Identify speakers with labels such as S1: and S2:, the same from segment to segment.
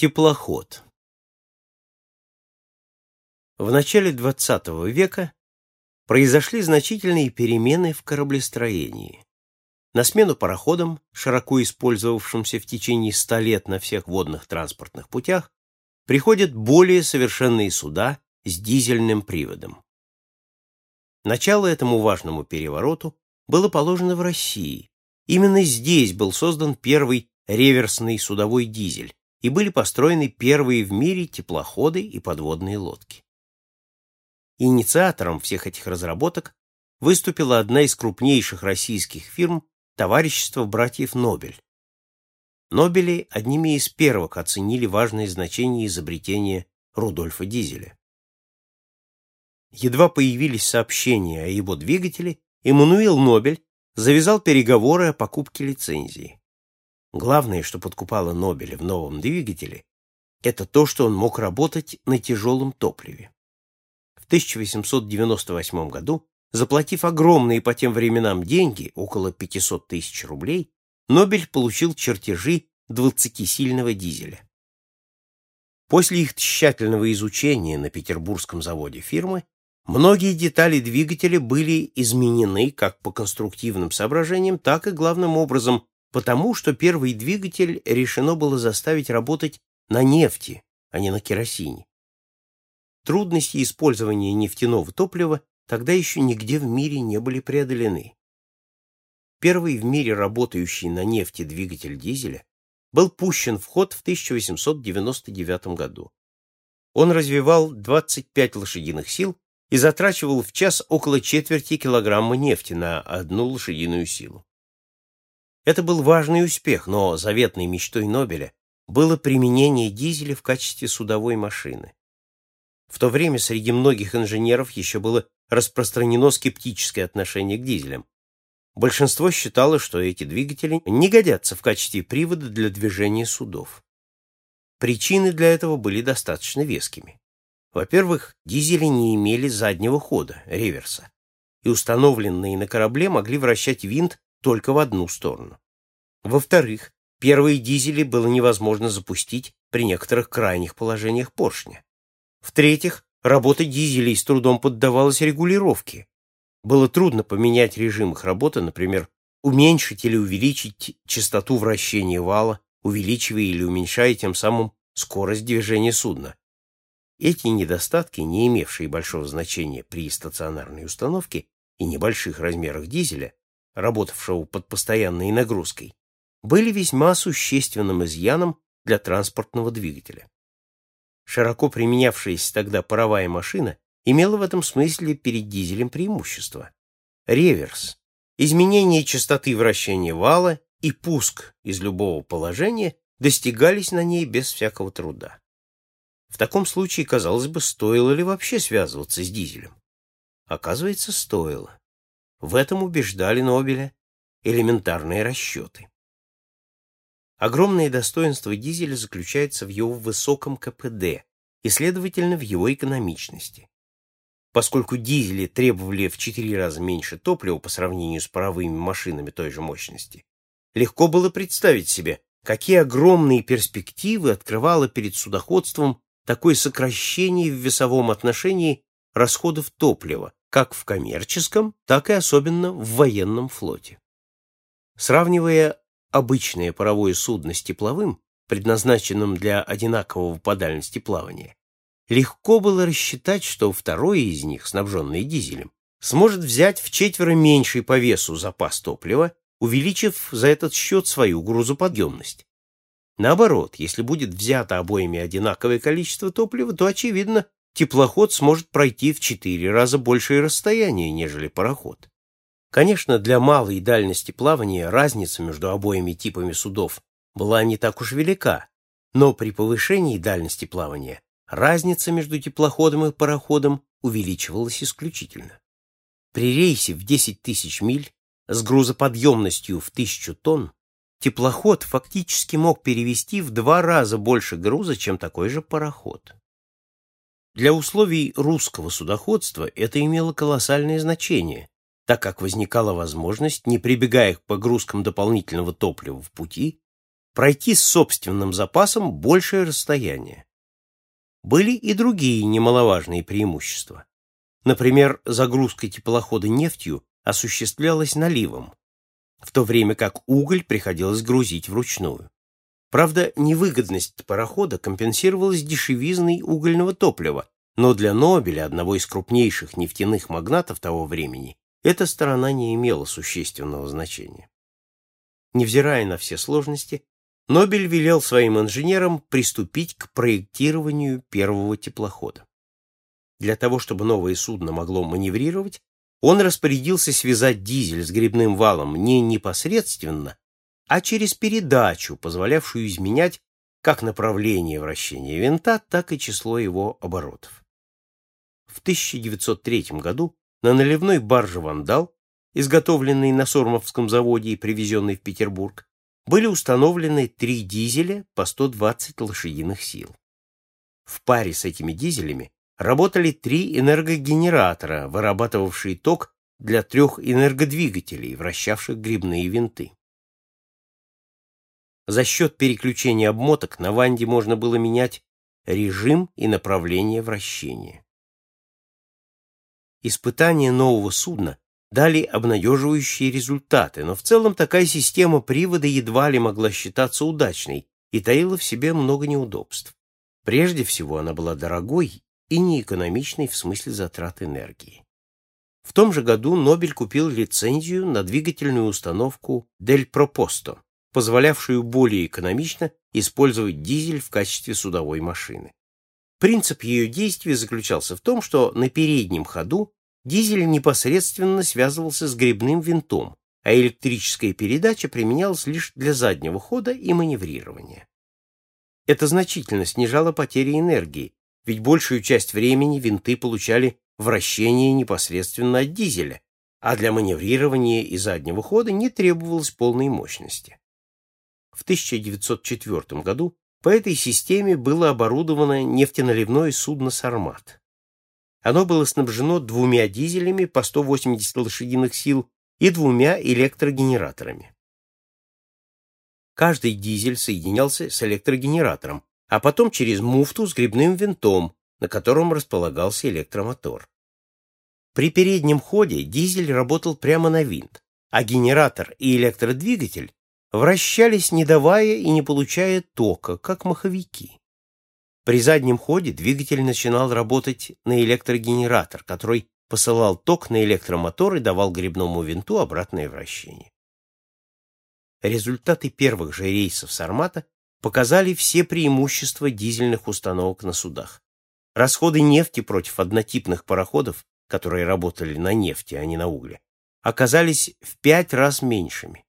S1: Теплоход В начале XX века произошли значительные перемены в кораблестроении. На смену пароходам, широко использовавшимся в течение ста лет на всех водных транспортных путях, приходят более совершенные суда с дизельным приводом. Начало этому важному перевороту было положено в России. Именно здесь был создан первый реверсный судовой дизель, и были построены первые в мире теплоходы и подводные лодки. Инициатором всех этих разработок выступила одна из крупнейших российских фирм Товарищество братьев Нобель. Нобели одними из первых оценили важное значение изобретения Рудольфа Дизеля. Едва появились сообщения о его двигателе, Эммануил Нобель завязал переговоры о покупке лицензии. Главное, что подкупало Нобеля в новом двигателе, это то, что он мог работать на тяжелом топливе. В 1898 году Заплатив огромные по тем временам деньги, около 500 тысяч рублей, Нобель получил чертежи 20-сильного дизеля. После их тщательного изучения на петербургском заводе фирмы, многие детали двигателя были изменены как по конструктивным соображениям, так и главным образом потому, что первый двигатель решено было заставить работать на нефти, а не на керосине. Трудности использования нефтяного топлива тогда еще нигде в мире не были преодолены. Первый в мире работающий на нефти двигатель дизеля был пущен в ход в 1899 году. Он развивал 25 лошадиных сил и затрачивал в час около четверти килограмма нефти на одну лошадиную силу. Это был важный успех, но заветной мечтой Нобеля было применение дизеля в качестве судовой машины. В то время среди многих инженеров еще было распространено скептическое отношение к дизелям. Большинство считало, что эти двигатели не годятся в качестве привода для движения судов. Причины для этого были достаточно вескими. Во-первых, дизели не имели заднего хода, реверса, и установленные на корабле могли вращать винт только в одну сторону. Во-вторых, первые дизели было невозможно запустить при некоторых крайних положениях поршня. В-третьих, Работа дизелей с трудом поддавалась регулировке. Было трудно поменять режим их работы, например, уменьшить или увеличить частоту вращения вала, увеличивая или уменьшая тем самым скорость движения судна. Эти недостатки, не имевшие большого значения при стационарной установке и небольших размерах дизеля, работавшего под постоянной нагрузкой, были весьма существенным изъяном для транспортного двигателя широко применявшаяся тогда паровая машина, имела в этом смысле перед дизелем преимущество. Реверс, изменение частоты вращения вала и пуск из любого положения достигались на ней без всякого труда. В таком случае, казалось бы, стоило ли вообще связываться с дизелем? Оказывается, стоило. В этом убеждали Нобеля элементарные расчеты. Огромное достоинство дизеля заключается в его высоком КПД и, следовательно, в его экономичности. Поскольку дизели требовали в четыре раза меньше топлива по сравнению с паровыми машинами той же мощности, легко было представить себе, какие огромные перспективы открывало перед судоходством такое сокращение в весовом отношении расходов топлива, как в коммерческом, так и особенно в военном флоте. Сравнивая обычное паровое судно с тепловым, предназначенным для одинакового по дальности плавания, легко было рассчитать, что второе из них, снабженное дизелем, сможет взять в четверо меньший по весу запас топлива, увеличив за этот счет свою грузоподъемность. Наоборот, если будет взято обоими одинаковое количество топлива, то, очевидно, теплоход сможет пройти в четыре раза большее расстояние, нежели пароход. Конечно, для малой дальности плавания разница между обоими типами судов была не так уж велика, но при повышении дальности плавания разница между теплоходом и пароходом увеличивалась исключительно. При рейсе в 10 тысяч миль с грузоподъемностью в 1000 тонн теплоход фактически мог перевести в два раза больше груза, чем такой же пароход. Для условий русского судоходства это имело колоссальное значение, так как возникала возможность, не прибегая к погрузкам дополнительного топлива в пути, пройти с собственным запасом большее расстояние. Были и другие немаловажные преимущества. Например, загрузка теплохода нефтью осуществлялась наливом, в то время как уголь приходилось грузить вручную. Правда, невыгодность парохода компенсировалась дешевизной угольного топлива, но для Нобеля, одного из крупнейших нефтяных магнатов того времени, эта сторона не имела существенного значения. Невзирая на все сложности, Нобель велел своим инженерам приступить к проектированию первого теплохода. Для того, чтобы новое судно могло маневрировать, он распорядился связать дизель с грибным валом не непосредственно, а через передачу, позволявшую изменять как направление вращения винта, так и число его оборотов. В 1903 году на наливной барже «Вандал», изготовленной на Сормовском заводе и привезенной в Петербург, были установлены три дизеля по 120 лошадиных сил. В паре с этими дизелями работали три энергогенератора, вырабатывавшие ток для трех энергодвигателей, вращавших грибные винты. За счет переключения обмоток на ванде можно было менять режим и направление вращения. Испытания нового судна дали обнадеживающие результаты, но в целом такая система привода едва ли могла считаться удачной и таила в себе много неудобств. Прежде всего, она была дорогой и неэкономичной в смысле затрат энергии. В том же году Нобель купил лицензию на двигательную установку «Дель Пропосто», позволявшую более экономично использовать дизель в качестве судовой машины. Принцип ее действия заключался в том, что на переднем ходу дизель непосредственно связывался с гребным винтом, а электрическая передача применялась лишь для заднего хода и маневрирования. Это значительно снижало потери энергии, ведь большую часть времени винты получали вращение непосредственно от дизеля, а для маневрирования и заднего хода не требовалось полной мощности. В 1904 году по этой системе было оборудовано нефтеналивное судно «Сармат». Оно было снабжено двумя дизелями по 180 лошадиных сил и двумя электрогенераторами. Каждый дизель соединялся с электрогенератором, а потом через муфту с грибным винтом, на котором располагался электромотор. При переднем ходе дизель работал прямо на винт, а генератор и электродвигатель вращались, не давая и не получая тока, как маховики. При заднем ходе двигатель начинал работать на электрогенератор, который посылал ток на электромотор и давал грибному винту обратное вращение. Результаты первых же рейсов Сармата показали все преимущества дизельных установок на судах. Расходы нефти против однотипных пароходов, которые работали на нефти, а не на угле, оказались в пять раз меньшими.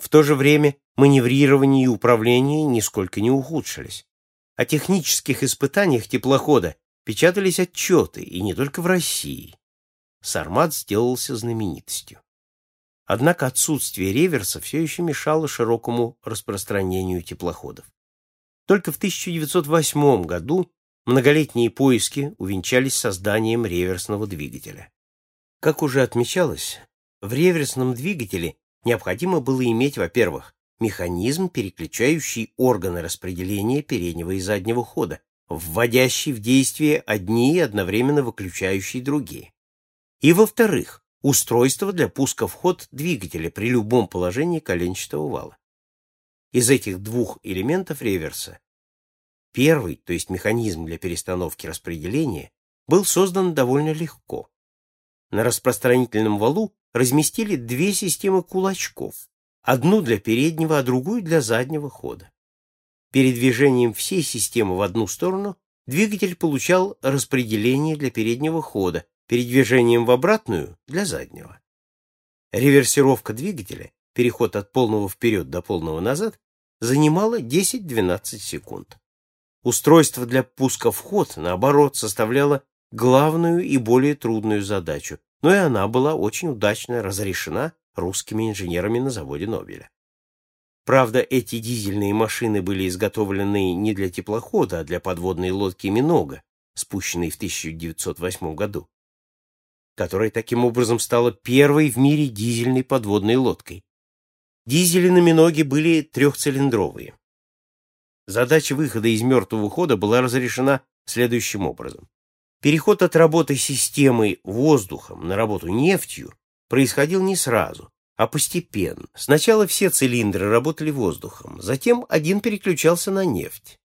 S1: В то же время маневрирование и управление нисколько не ухудшились. О технических испытаниях теплохода печатались отчеты, и не только в России. Сармат сделался знаменитостью. Однако отсутствие реверса все еще мешало широкому распространению теплоходов. Только в 1908 году многолетние поиски увенчались созданием реверсного двигателя. Как уже отмечалось, в реверсном двигателе необходимо было иметь, во-первых, механизм, переключающий органы распределения переднего и заднего хода, вводящий в действие одни и одновременно выключающий другие. И, во-вторых, устройство для пуска в ход двигателя при любом положении коленчатого вала. Из этих двух элементов реверса первый, то есть механизм для перестановки распределения, был создан довольно легко. На распространительном валу разместили две системы кулачков, одну для переднего, а другую для заднего хода. Передвижением всей системы в одну сторону двигатель получал распределение для переднего хода, передвижением в обратную — для заднего. Реверсировка двигателя, переход от полного вперед до полного назад, занимала 10-12 секунд. Устройство для пуска в ход, наоборот, составляло главную и более трудную задачу но и она была очень удачно разрешена русскими инженерами на заводе Нобеля. Правда, эти дизельные машины были изготовлены не для теплохода, а для подводной лодки «Минога», спущенной в 1908 году, которая таким образом стала первой в мире дизельной подводной лодкой. Дизели на Миноге были трехцилиндровые. Задача выхода из мертвого хода была разрешена следующим образом. Переход от работы системы воздухом на работу нефтью происходил не сразу, а постепенно. Сначала все цилиндры работали воздухом, затем один переключался на нефть.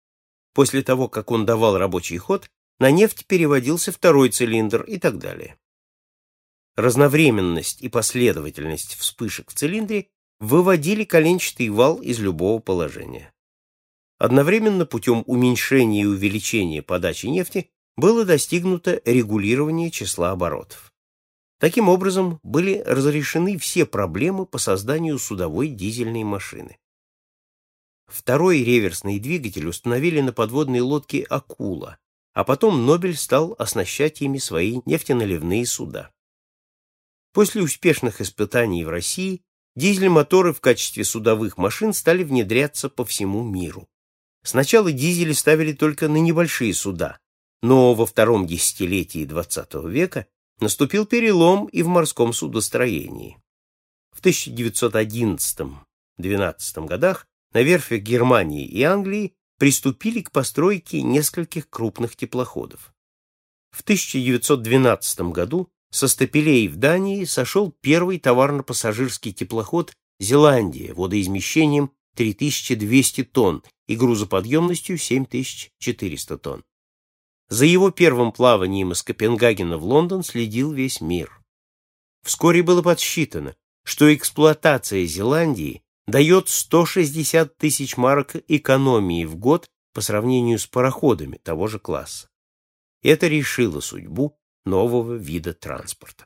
S1: После того, как он давал рабочий ход, на нефть переводился второй цилиндр и так далее. Разновременность и последовательность вспышек в цилиндре выводили коленчатый вал из любого положения. Одновременно путем уменьшения и увеличения подачи нефти было достигнуто регулирование числа оборотов. Таким образом, были разрешены все проблемы по созданию судовой дизельной машины. Второй реверсный двигатель установили на подводной лодке «Акула», а потом Нобель стал оснащать ими свои нефтеналивные суда. После успешных испытаний в России дизель-моторы в качестве судовых машин стали внедряться по всему миру. Сначала дизели ставили только на небольшие суда, но во втором десятилетии XX века наступил перелом и в морском судостроении. В 1911-12 годах на верфях Германии и Англии приступили к постройке нескольких крупных теплоходов. В 1912 году со стапелей в Дании сошел первый товарно-пассажирский теплоход «Зеландия» водоизмещением 3200 тонн и грузоподъемностью 7400 тонн. За его первым плаванием из Копенгагена в Лондон следил весь мир. Вскоре было подсчитано, что эксплуатация Зеландии дает 160 тысяч марок экономии в год по сравнению с пароходами того же класса. Это решило судьбу нового вида транспорта.